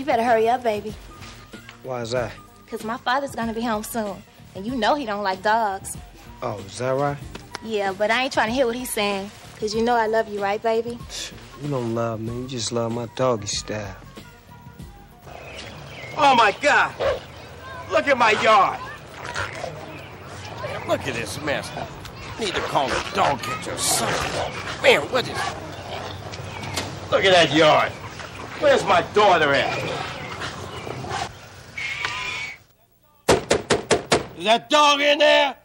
You better hurry up, baby. Why is that? Because my father's going to be home soon. And you know he don't like dogs. Oh, is that right? Yeah, but I ain't trying to hear what he's saying. Because you know I love you, right, baby? You don't love me. You just love my doggy style. Oh, my God. Look at my yard. Man, look at this mess. Need to call a dog catcher or something. Man, what is... Look at that yard. Where's my daughter at? Is that dog in there?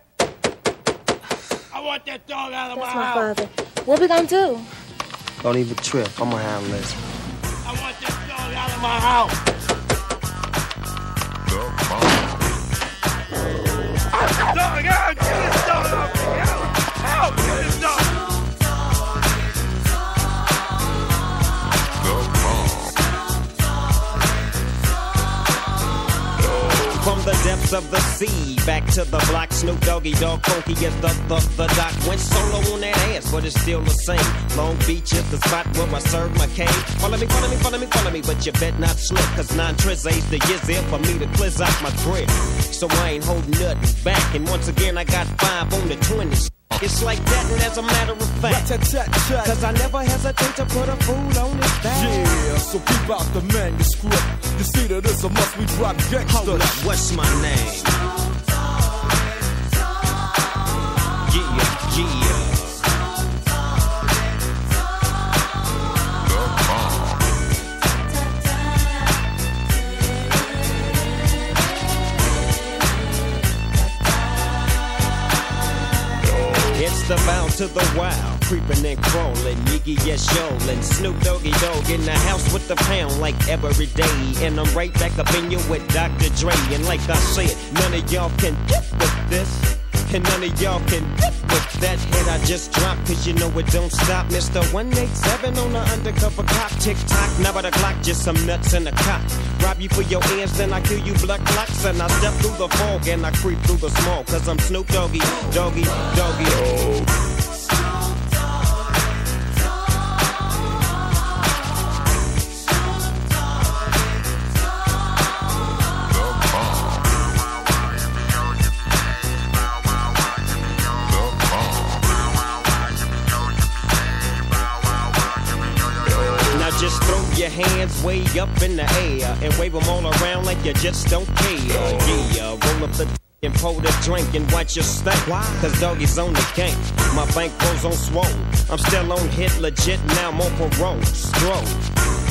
I want that dog out of That's my my house. father. What we gonna do? Don't even trip. I'm gonna handle this. I want that dog out of my house. Depths of the sea, back to the block, Snoop Doggy Dogg Funky is the, the, the doc. Went solo on that ass, but it's still the same. Long Beach is the spot where I serve my cane. Follow me, follow me, follow me, follow me, but you bet not slip, cause nine tris ain't the years there for me to cleanse out my grip. So I ain't holding nothing back, and once again I got five on the 20s. It's like that, and as a matter of fact, cause I never hesitate to put a fool on his back. Yeah, so keep out the manuscript. You see that it's a must we drop Hold up, what's my name? Yeah, yeah. It's the bound to the wild, creeping and crawling, Yiggy yes yolin', Snoop Doggy Dogg in the house with the pound like every day, and I'm right back up in you with Dr. Dre, and like I said, none of y'all can get with this. And none of y'all can get with that hit I just dropped, cause you know it don't stop. Mr. 187 on the undercover cop, tick tock, now by the clock, just some nuts in the cop. Rob you for your ends, then I kill you blood clots, and I step through the fog and I creep through the smoke, cause I'm Snoop Doggy, Doggy, Doggy. Now just throw your hands way up in the air and wave them all around like you just don't care. Yeah, roll up the and pour the drink and watch your stank. Cause doggy's on the gang. My bankroll's on swole. I'm still on hit legit, now I'm on parole. Stroll.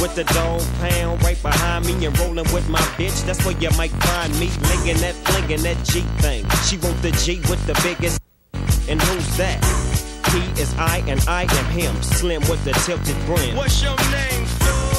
With the dog pound right behind me and rolling with my bitch. That's where you might find me. Licking that, flinging that G thing. She want the G with the biggest. And who's that? He is I and I am him. Slim with the tilted brim. What's your name, fool?